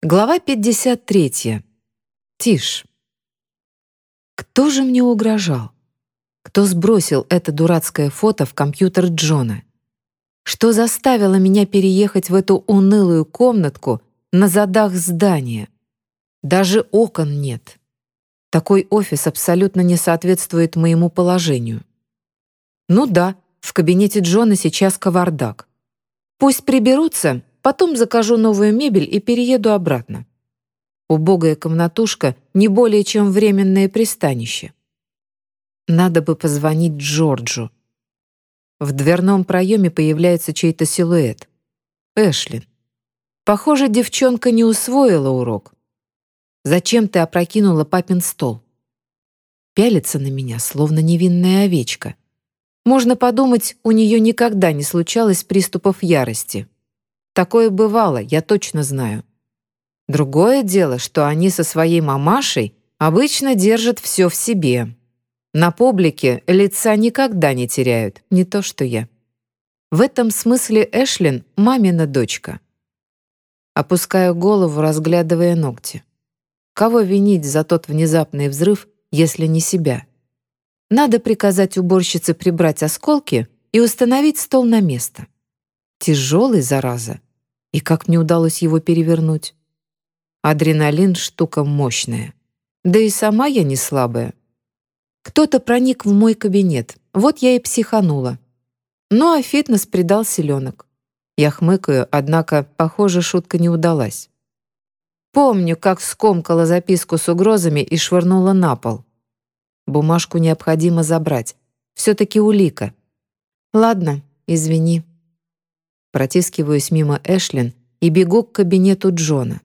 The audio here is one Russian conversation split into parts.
Глава 53. Тишь. Кто же мне угрожал? Кто сбросил это дурацкое фото в компьютер Джона? Что заставило меня переехать в эту унылую комнатку на задах здания? Даже окон нет. Такой офис абсолютно не соответствует моему положению. Ну да, в кабинете Джона сейчас кавардак. Пусть приберутся, Потом закажу новую мебель и перееду обратно. Убогая комнатушка — не более чем временное пристанище. Надо бы позвонить Джорджу. В дверном проеме появляется чей-то силуэт. Эшлин. Похоже, девчонка не усвоила урок. Зачем ты опрокинула папин стол? Пялится на меня, словно невинная овечка. Можно подумать, у нее никогда не случалось приступов ярости. Такое бывало, я точно знаю. Другое дело, что они со своей мамашей обычно держат все в себе. На публике лица никогда не теряют, не то что я. В этом смысле Эшлин — мамина дочка. Опускаю голову, разглядывая ногти. Кого винить за тот внезапный взрыв, если не себя? Надо приказать уборщице прибрать осколки и установить стол на место. Тяжелый, зараза. И как мне удалось его перевернуть? Адреналин — штука мощная. Да и сама я не слабая. Кто-то проник в мой кабинет, вот я и психанула. Ну а фитнес придал селенок. Я хмыкаю, однако, похоже, шутка не удалась. Помню, как скомкала записку с угрозами и швырнула на пол. Бумажку необходимо забрать. Все-таки улика. Ладно, извини. Протискиваюсь мимо Эшлин и бегу к кабинету Джона.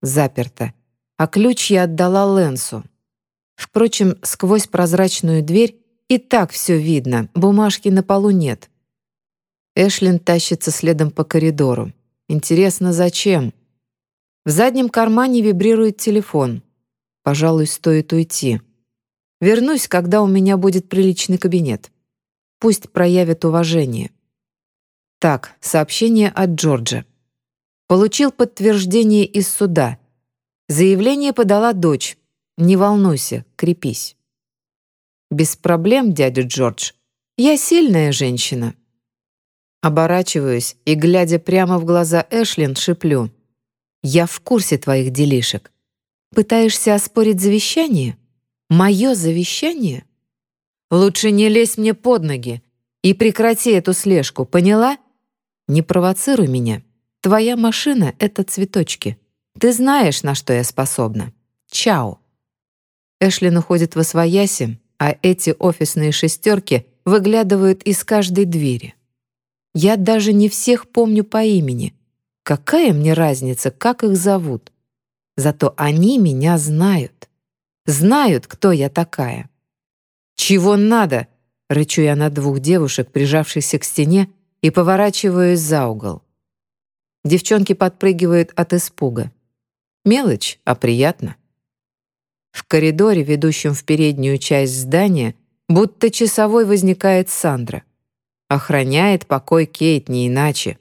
Заперто. А ключ я отдала Лэнсу. Впрочем, сквозь прозрачную дверь и так все видно, бумажки на полу нет. Эшлин тащится следом по коридору. Интересно, зачем? В заднем кармане вибрирует телефон. Пожалуй, стоит уйти. Вернусь, когда у меня будет приличный кабинет. Пусть проявят уважение. Так, сообщение от Джорджа. Получил подтверждение из суда. Заявление подала дочь. Не волнуйся, крепись. Без проблем, дядя Джордж. Я сильная женщина. Оборачиваюсь и, глядя прямо в глаза Эшлин, шиплю. «Я в курсе твоих делишек. Пытаешься оспорить завещание? Мое завещание? Лучше не лезь мне под ноги и прекрати эту слежку, поняла? Не провоцируй меня. Твоя машина — это цветочки. Ты знаешь, на что я способна. Чао. Эшлин уходит во свояси, а эти офисные шестерки выглядывают из каждой двери. Я даже не всех помню по имени. Какая мне разница, как их зовут? Зато они меня знают. Знают, кто я такая. «Чего надо?» — рычу я на двух девушек, прижавшихся к стене и поворачиваюсь за угол. Девчонки подпрыгивают от испуга. Мелочь, а приятно. В коридоре, ведущем в переднюю часть здания, будто часовой возникает Сандра. Охраняет покой Кейт не иначе.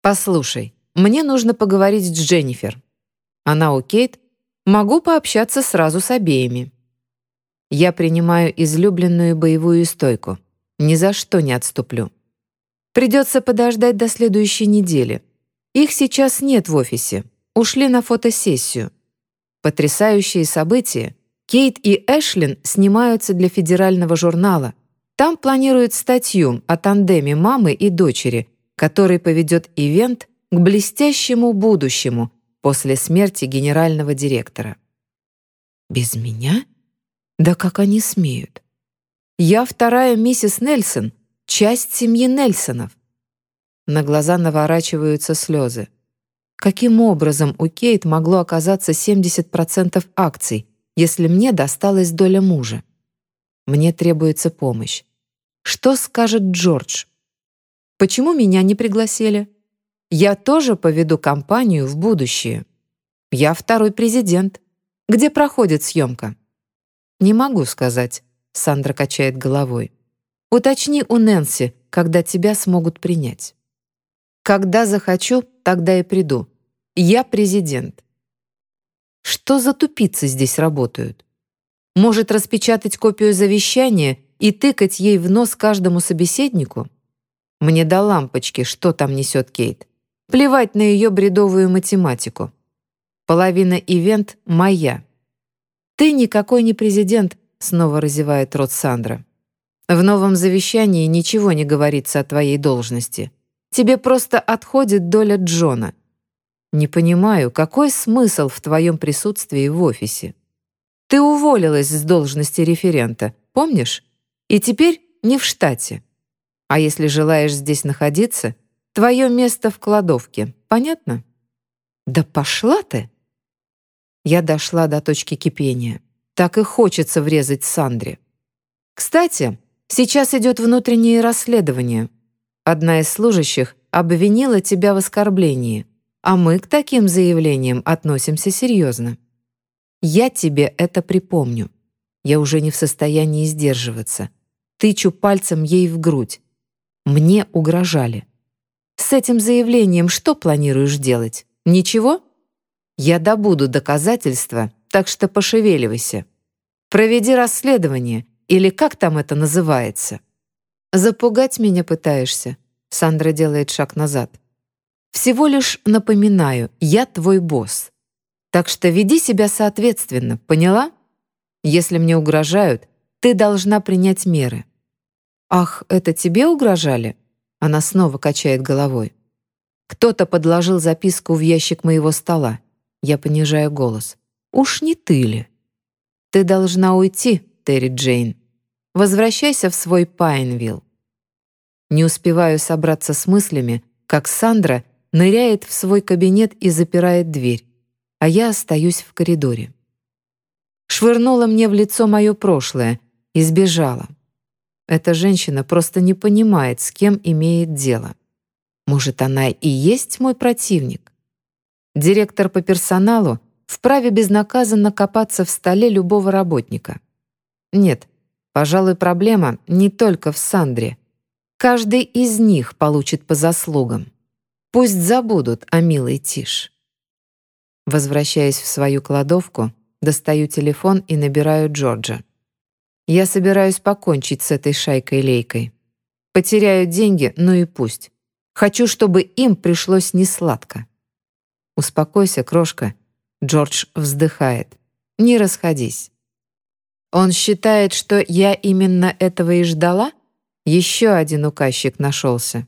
«Послушай, мне нужно поговорить с Дженнифер. Она у Кейт. Могу пообщаться сразу с обеими». Я принимаю излюбленную боевую стойку. Ни за что не отступлю. Придется подождать до следующей недели. Их сейчас нет в офисе. Ушли на фотосессию. Потрясающие события. Кейт и Эшлин снимаются для федерального журнала. Там планируют статью о тандеме мамы и дочери, который поведет ивент к блестящему будущему после смерти генерального директора. Без меня? Да как они смеют? Я вторая миссис Нельсон — часть семьи Нельсонов. На глаза наворачиваются слезы. Каким образом у Кейт могло оказаться 70% акций, если мне досталась доля мужа? Мне требуется помощь. Что скажет Джордж? Почему меня не пригласили? Я тоже поведу компанию в будущее. Я второй президент. Где проходит съемка? Не могу сказать. Сандра качает головой. Уточни у Нэнси, когда тебя смогут принять. Когда захочу, тогда и приду. Я президент. Что за тупицы здесь работают? Может распечатать копию завещания и тыкать ей в нос каждому собеседнику? Мне до лампочки, что там несет Кейт. Плевать на ее бредовую математику. Половина ивент моя. «Ты никакой не президент», — снова разевает рот Сандра. «В новом завещании ничего не говорится о твоей должности. Тебе просто отходит доля Джона. Не понимаю, какой смысл в твоем присутствии в офисе? Ты уволилась с должности референта, помнишь? И теперь не в штате. А если желаешь здесь находиться, твое место в кладовке. Понятно? Да пошла ты! Я дошла до точки кипения. Так и хочется врезать Сандре. Кстати, сейчас идет внутреннее расследование. Одна из служащих обвинила тебя в оскорблении — а мы к таким заявлениям относимся серьезно. Я тебе это припомню. Я уже не в состоянии сдерживаться. Тычу пальцем ей в грудь. Мне угрожали. С этим заявлением что планируешь делать? Ничего? Я добуду доказательства, так что пошевеливайся. Проведи расследование, или как там это называется? Запугать меня пытаешься? Сандра делает шаг назад. Всего лишь напоминаю, я твой босс. Так что веди себя соответственно, поняла? Если мне угрожают, ты должна принять меры. Ах, это тебе угрожали? Она снова качает головой. Кто-то подложил записку в ящик моего стола. Я понижаю голос. Уж не ты ли? Ты должна уйти, Терри Джейн. Возвращайся в свой Пайнвилл. Не успеваю собраться с мыслями, как Сандра ныряет в свой кабинет и запирает дверь, а я остаюсь в коридоре. Швырнула мне в лицо мое прошлое и сбежала. Эта женщина просто не понимает, с кем имеет дело. Может, она и есть мой противник? Директор по персоналу вправе безнаказанно копаться в столе любого работника. Нет, пожалуй, проблема не только в Сандре. Каждый из них получит по заслугам. Пусть забудут о милой Тиш. Возвращаясь в свою кладовку, достаю телефон и набираю Джорджа. Я собираюсь покончить с этой шайкой-лейкой. Потеряю деньги, ну и пусть. Хочу, чтобы им пришлось несладко. Успокойся, крошка. Джордж вздыхает. Не расходись. Он считает, что я именно этого и ждала? Еще один указчик нашелся.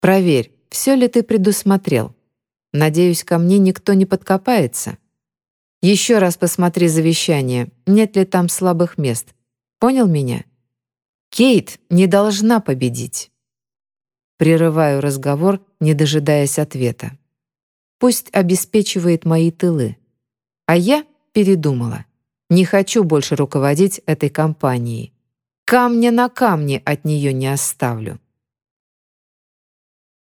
Проверь, все ли ты предусмотрел? Надеюсь, ко мне никто не подкопается. Еще раз посмотри завещание, нет ли там слабых мест. Понял меня? Кейт не должна победить. Прерываю разговор, не дожидаясь ответа. Пусть обеспечивает мои тылы. А я передумала. Не хочу больше руководить этой компанией. Камня на камне от нее не оставлю.